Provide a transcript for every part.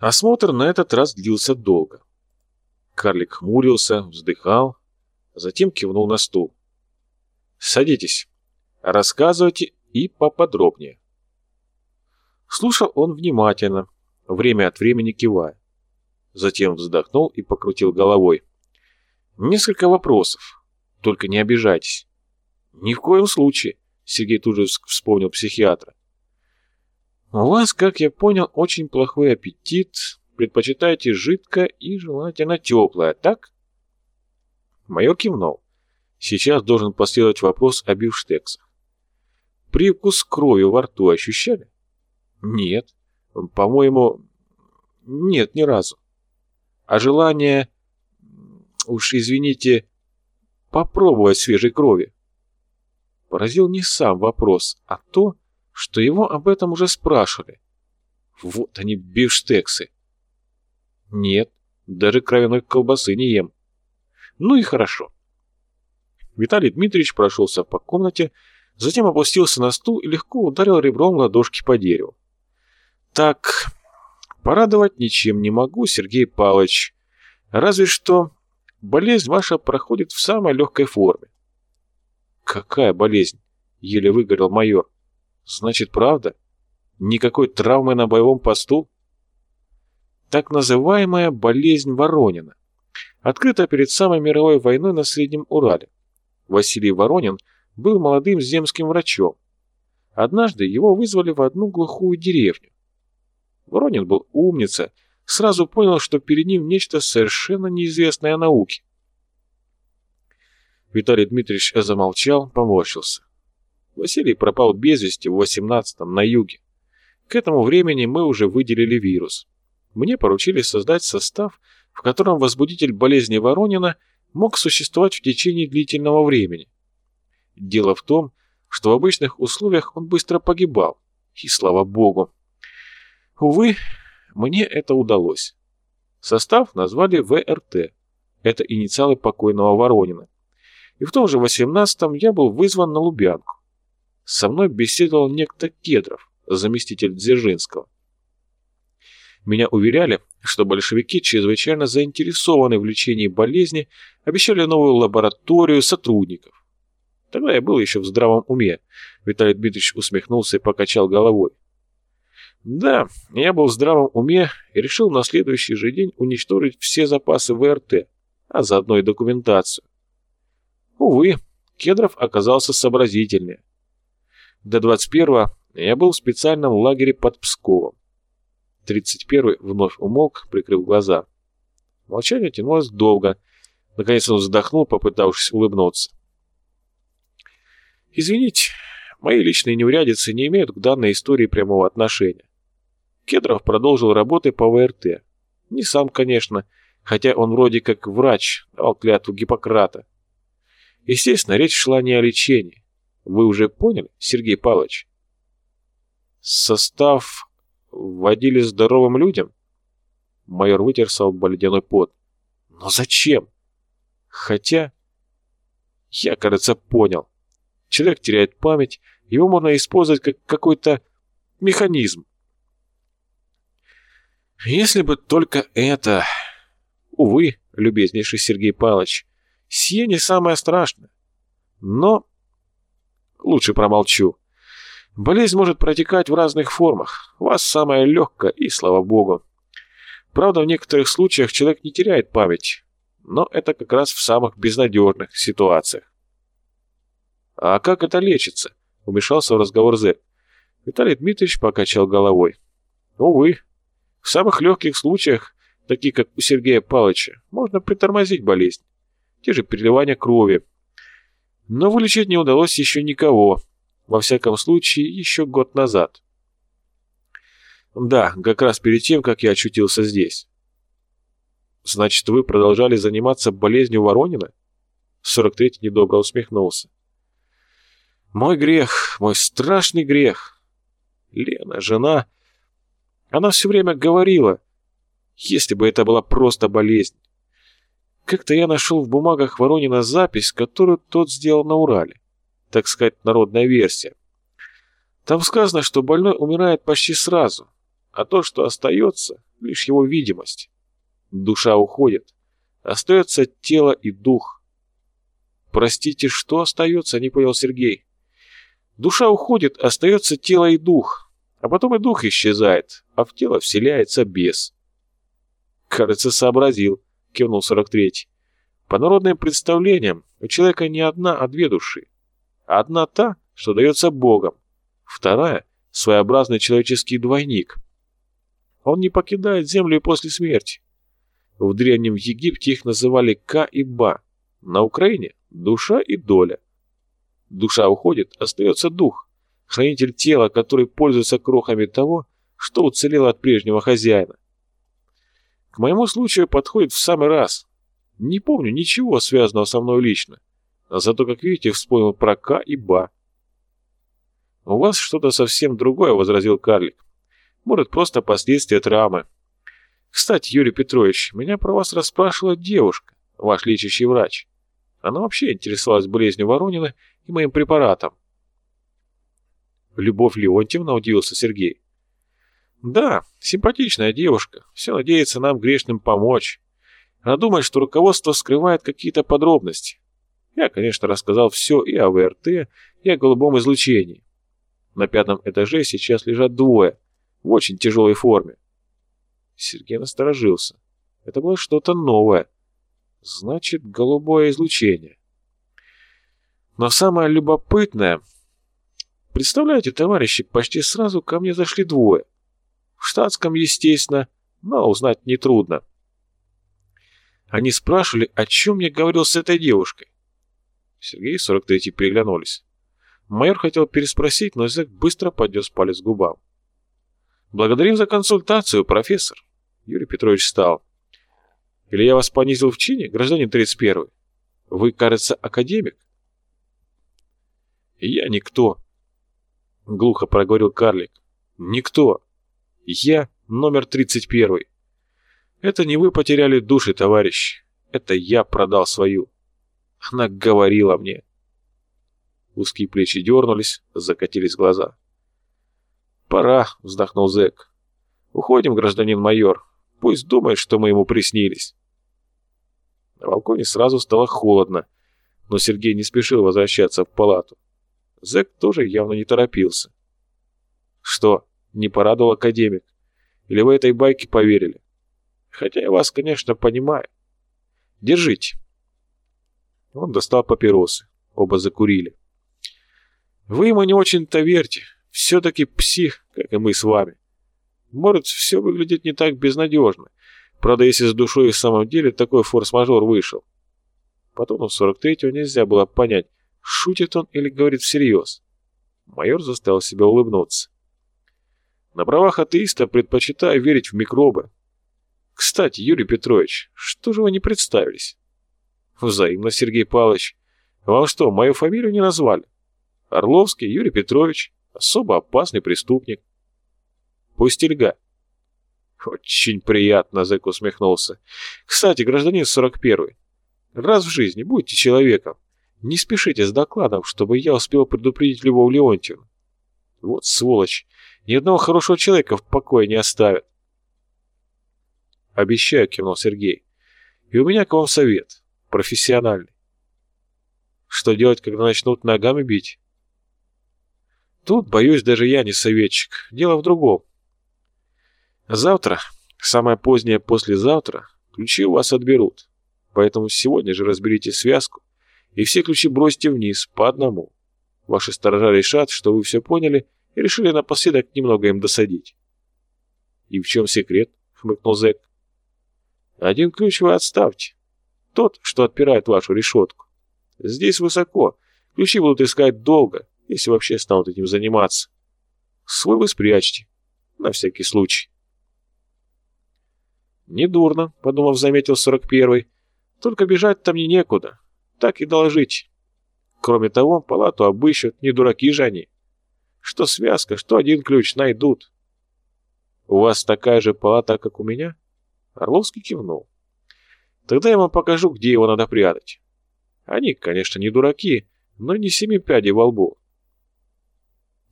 Осмотр на этот раз длился долго. Карлик хмурился, вздыхал, затем кивнул на стул. «Садитесь, рассказывайте и поподробнее». Слушал он внимательно, время от времени кивая. Затем вздохнул и покрутил головой. «Несколько вопросов, только не обижайтесь». «Ни в коем случае», — Сергей тут же вспомнил психиатра. «У вас, как я понял, очень плохой аппетит, предпочитаете жидкое и желательно теплое, так?» Майор кивнул. Сейчас должен последовать вопрос о бифштексах. Привкус крови во рту ощущали? Нет. По-моему, нет ни разу. А желание, уж извините, попробовать свежей крови? Поразил не сам вопрос, а то, что его об этом уже спрашивали. Вот они, бифштексы. Нет, даже кровяной колбасы не ем. Ну и хорошо. Виталий Дмитриевич прошелся по комнате, затем опустился на стул и легко ударил ребром ладошки по дереву. Так, порадовать ничем не могу, Сергей Павлович. Разве что болезнь ваша проходит в самой легкой форме. Какая болезнь? Еле выгорел майор. Значит, правда? Никакой травмы на боевом посту? Так называемая болезнь Воронина. Открыта перед самой мировой войной на Среднем Урале. Василий Воронин был молодым земским врачом. Однажды его вызвали в одну глухую деревню. Воронин был умница, сразу понял, что перед ним нечто совершенно неизвестное науке. Виталий Дмитриевич замолчал, поморщился. Василий пропал без вести в 18-м на юге. К этому времени мы уже выделили вирус. Мне поручили создать состав, в котором возбудитель болезни Воронина мог существовать в течение длительного времени. Дело в том, что в обычных условиях он быстро погибал, и слава богу. Увы, мне это удалось. Состав назвали ВРТ. Это инициалы покойного Воронина. И в том же 18-м я был вызван на Лубянку. Со мной беседовал некто Кедров, заместитель Дзержинского. Меня уверяли, что большевики чрезвычайно заинтересованы в лечении болезни, обещали новую лабораторию сотрудников. Тогда я был еще в здравом уме. Виталий Дмитриевич усмехнулся и покачал головой. Да, я был в здравом уме и решил на следующий же день уничтожить все запасы ВРТ, а заодно и документацию. Увы, Кедров оказался сообразительнее. До 21-го я был в специальном лагере под Псковом. 31-й вновь умолк, прикрыв глаза. Молчание тянулось долго. Наконец он вздохнул, попытавшись улыбнуться. «Извините, мои личные неурядицы не имеют к данной истории прямого отношения. Кедров продолжил работы по ВРТ. Не сам, конечно, хотя он вроде как врач, дал клятву Гиппократа. Естественно, речь шла не о лечении. Вы уже поняли, Сергей Павлович? Состав вводили здоровым людям? Майор вытер с ледяной пот. Но зачем? Хотя... Я, кажется, понял. Человек теряет память, его можно использовать как какой-то механизм. Если бы только это... Увы, любезнейший Сергей Павлович, сие не самое страшное. Но... Лучше промолчу. Болезнь может протекать в разных формах. У вас самая легкая, и слава богу. Правда, в некоторых случаях человек не теряет память, но это как раз в самых безнадежных ситуациях. «А как это лечится?» — умешался в разговор Зэк. Виталий Дмитриевич покачал головой. «Увы, в самых легких случаях, таких как у Сергея Павловича, можно притормозить болезнь. Те же переливания крови. Но вылечить не удалось еще никого. Во всяком случае, еще год назад. Да, как раз перед тем, как я очутился здесь. Значит, вы продолжали заниматься болезнью Воронина? 43-й недобро усмехнулся. Мой грех, мой страшный грех. Лена, жена, она все время говорила, если бы это была просто болезнь. Как-то я нашел в бумагах Воронина запись, которую тот сделал на Урале. Так сказать, народная версия. Там сказано, что больной умирает почти сразу, а то, что остается, лишь его видимость. Душа уходит, остается тело и дух. «Простите, что остается?» — не понял Сергей. «Душа уходит, остается тело и дух, а потом и дух исчезает, а в тело вселяется бес». «Кажется, сообразил», — кивнул 43-й. «По народным представлениям у человека не одна, а две души. Одна та, что дается Богом, вторая — своеобразный человеческий двойник. Он не покидает землю после смерти. В Древнем Египте их называли Ка и Ба, на Украине — душа и доля. Душа уходит, остается дух, хранитель тела, который пользуется крохами того, что уцелело от прежнего хозяина. К моему случаю подходит в самый раз. Не помню ничего связанного со мной лично, а зато, как видите, вспомнил про К и Ба. «У вас что-то совсем другое», — возразил карлик. «Может, просто последствия травмы. Кстати, Юрий Петрович, меня про вас расспрашивала девушка, ваш лечащий врач. Она вообще интересовалась болезнью Воронина и моим препаратом. Любовь Леонтьевна, удивился Сергей. Да, симпатичная девушка, все надеется нам грешным помочь. Она думает, что руководство скрывает какие-то подробности. Я, конечно, рассказал все и о ВРТ, и о голубом излучении. На пятом этаже сейчас лежат двое, в очень тяжелой форме. Сергей насторожился. Это было что-то новое. Значит, голубое излучение. Но самое любопытное... Представляете, товарищи, почти сразу ко мне зашли двое. В штатском, естественно, но узнать нетрудно. Они спрашивали, о чем я говорил с этой девушкой. Сергей и 43-й переглянулись. Майор хотел переспросить, но язык быстро поднес палец губам. «Благодарим за консультацию, профессор». Юрий Петрович встал. «Или я вас понизил в чине, гражданин 31 Вы, кажется, академик?» «Я никто», — глухо проговорил карлик. «Никто. Я номер 31. Это не вы потеряли души, товарищ. Это я продал свою. Она говорила мне». Узкие плечи дернулись, закатились глаза. «Пора», — вздохнул зэк. «Уходим, гражданин майор. Пусть думает, что мы ему приснились. На балконе сразу стало холодно, но Сергей не спешил возвращаться в палату. Зэк тоже явно не торопился. Что, не порадовал академик? Или вы этой байке поверили? Хотя я вас, конечно, понимаю. Держите. Он достал папиросы. Оба закурили. Вы ему не очень-то верьте. Все-таки псих, как и мы с вами. Может, все выглядит не так безнадежно. Правда, если с душой и в самом деле такой форс-мажор вышел. Потом у 43-го нельзя было понять, шутит он или говорит всерьез. Майор заставил себя улыбнуться. На правах атеиста предпочитаю верить в микробы. Кстати, Юрий Петрович, что же вы не представились? Взаимно, Сергей Павлович. Вам что, мою фамилию не назвали? Орловский Юрий Петрович, особо опасный преступник. Пустельга. Очень приятно, Зэк усмехнулся. Кстати, гражданин 41 раз в жизни будьте человеком. Не спешите с докладом, чтобы я успел предупредить Любовь Леонтьевну. Вот сволочь, ни одного хорошего человека в покое не оставит. Обещаю, кивнул Сергей. И у меня к вам совет, профессиональный. Что делать, когда начнут ногами бить? Тут, боюсь, даже я не советчик. Дело в другом. Завтра, самое позднее послезавтра, ключи у вас отберут. Поэтому сегодня же разберите связку и все ключи бросьте вниз по одному. Ваши сторожа решат, что вы все поняли, и решили напоследок немного им досадить. «И в чем секрет?» — хмыкнул зэк. «Один ключ вы отставьте. Тот, что отпирает вашу решетку. Здесь высоко. Ключи будут искать долго, если вообще станут этим заниматься. Свой вы спрячьте. На всякий случай». «Недурно», — подумав, заметил сорок первый. «Только бежать-то мне некуда. Так и доложить. Кроме того, палату обыщут, не дураки же они. Что связка, что один ключ найдут». «У вас такая же палата, как у меня?» Орловский кивнул. «Тогда я вам покажу, где его надо прятать. Они, конечно, не дураки, но не семи пядей во лбу».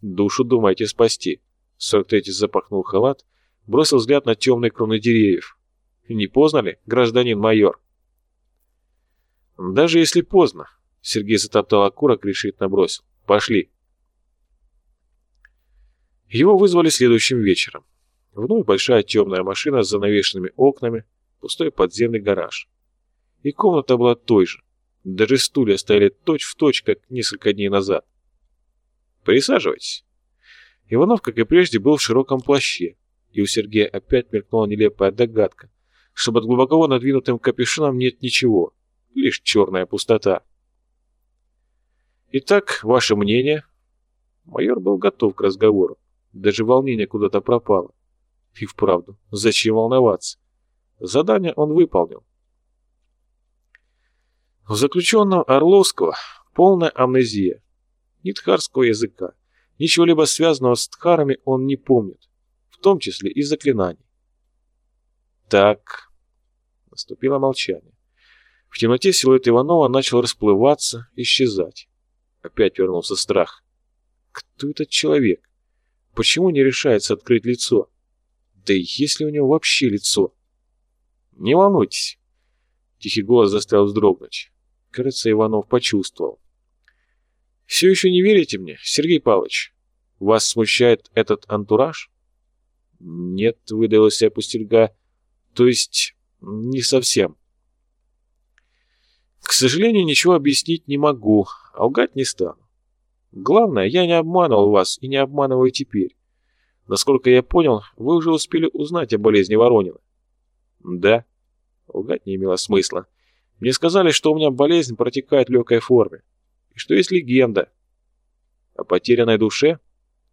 «Душу думаете спасти?» Сорок третий запахнул халат, бросил взгляд на темные кроны деревьев. Не поздно ли, гражданин майор? Даже если поздно, Сергей затоптал окурок, решительно бросил. Пошли. Его вызвали следующим вечером. Вновь большая темная машина с занавешенными окнами, пустой подземный гараж. И комната была той же. Даже стулья стояли точь-в-точь, точь, как несколько дней назад. «Присаживайтесь». Иванов, как и прежде, был в широком плаще, и у Сергея опять мелькнула нелепая догадка, что под глубоко надвинутым капюшоном нет ничего, лишь черная пустота. «Итак, ваше мнение?» Майор был готов к разговору, даже волнение куда-то пропало. И вправду, зачем волноваться? Задание он выполнил. У заключенного Орловского полная амнезия. Ни тхарского языка, ничего-либо связанного с тхарами он не помнит, в том числе и заклинаний. Так, наступило молчание. В темноте силуэт Иванова начал расплываться, исчезать. Опять вернулся страх. Кто этот человек? Почему не решается открыть лицо? Да и есть ли у него вообще лицо? Не волнуйтесь. Тихий голос заставил вздрогнуть. Кажется, Иванов почувствовал. «Все еще не верите мне, Сергей Павлович? Вас смущает этот антураж?» «Нет», — выдала себя пустельга. «То есть, не совсем». «К сожалению, ничего объяснить не могу, а лгать не стану. Главное, я не обманывал вас и не обманываю теперь. Насколько я понял, вы уже успели узнать о болезни Воронина». «Да». Лгать не имело смысла. Мне сказали, что у меня болезнь протекает в легкой форме, и что есть легенда. О потерянной душе?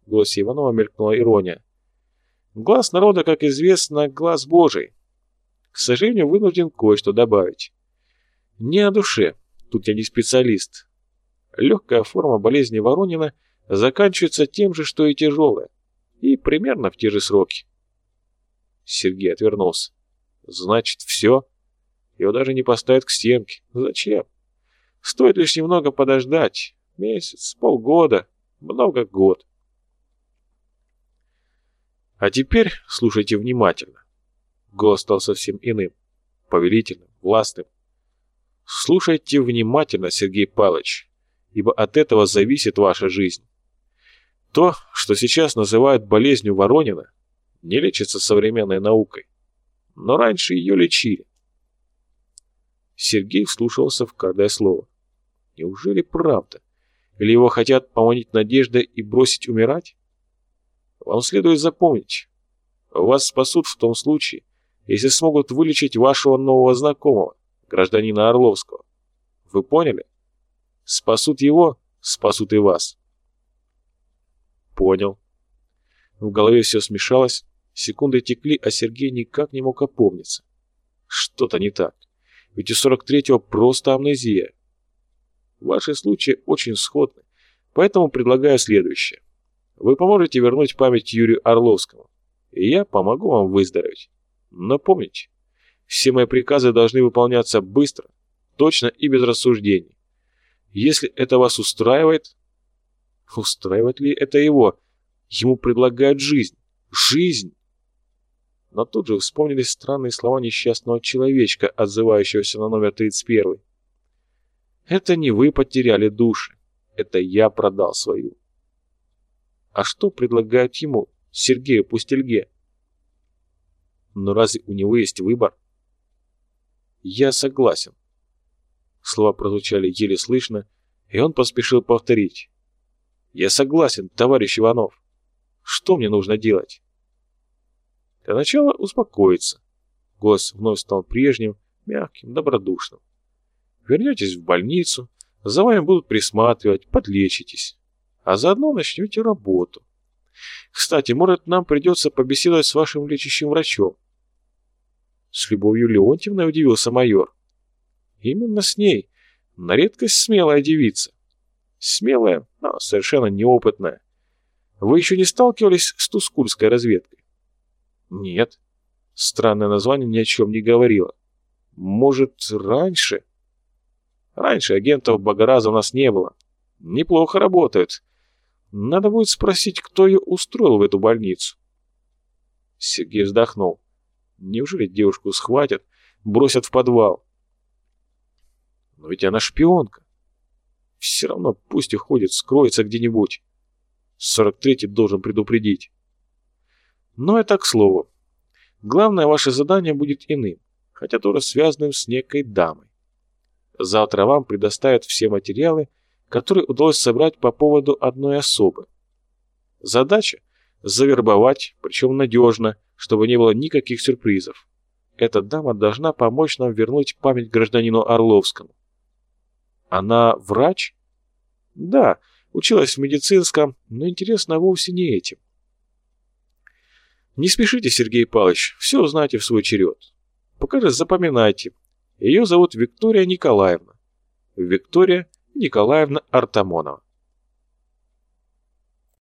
В голосе Иванова мелькнула ирония. Глаз народа, как известно, глаз Божий. К сожалению, вынужден кое-что добавить. Не о душе, тут я не специалист. Легкая форма болезни Воронина заканчивается тем же, что и тяжелая, и примерно в те же сроки. Сергей отвернулся. Значит, все? Его даже не поставят к стенке. Зачем? Стоит лишь немного подождать. Месяц, полгода, много год. А теперь слушайте внимательно. Голос стал совсем иным, повелительным, властным. Слушайте внимательно, Сергей Павлович, ибо от этого зависит ваша жизнь. То, что сейчас называют болезнью Воронина, не лечится современной наукой. Но раньше ее лечили. Сергей вслушивался в каждое слово. Неужели правда? Или его хотят поманить надеждой и бросить умирать? Вам следует запомнить, вас спасут в том случае, если смогут вылечить вашего нового знакомого, гражданина Орловского. Вы поняли? Спасут его, спасут и вас. Понял. В голове все смешалось, секунды текли, а Сергей никак не мог опомниться. Что-то не так. Ведь у 43-го просто амнезия. Ваши случаи очень сходны, поэтому предлагаю следующее. Вы поможете вернуть память Юрию Орловскому, и я помогу вам выздороветь. Но помните, все мои приказы должны выполняться быстро, точно и без рассуждений. Если это вас устраивает... Устраивает ли это его? Ему предлагают жизнь. Жизнь! но тут же вспомнились странные слова несчастного человечка, отзывающегося на номер 31. «Это не вы потеряли души, это я продал свою». А что предлагают ему, Сергею Пустельге? Но разве у него есть выбор? Я согласен. Слова прозвучали еле слышно, и он поспешил повторить. Я согласен, товарищ Иванов. Что мне нужно делать? Для начала успокоиться. Голос вновь стал прежним, мягким, добродушным. Вернетесь в больницу, за вами будут присматривать, подлечитесь. А заодно начнете работу. Кстати, может, нам придется побеседовать с вашим лечащим врачом. С Любовью Леонтьевной удивился майор. Именно с ней. На редкость смелая девица. Смелая, но совершенно неопытная. Вы еще не сталкивались с тускульской разведкой? Нет. Странное название ни о чем не говорило. Может, раньше? Раньше агентов Багараза у нас не было. Неплохо работают. Надо будет спросить, кто ее устроил в эту больницу. Сергей вздохнул. Неужели девушку схватят, бросят в подвал? Но ведь она шпионка. Все равно пусть уходит, скроется где-нибудь. 43-й должен предупредить. Но это к слову. Главное ваше задание будет иным, хотя тоже связанным с некой дамой. Завтра вам предоставят все материалы, которые удалось собрать по поводу одной особы. Задача – завербовать, причем надежно, чтобы не было никаких сюрпризов. Эта дама должна помочь нам вернуть память гражданину Орловскому. Она врач? Да, училась в медицинском, но интересно вовсе не этим. Не спешите, Сергей Павлович, все узнаете в свой черед. Пока же запоминайте. Ее зовут Виктория Николаевна. Виктория Николаевна Артамонова.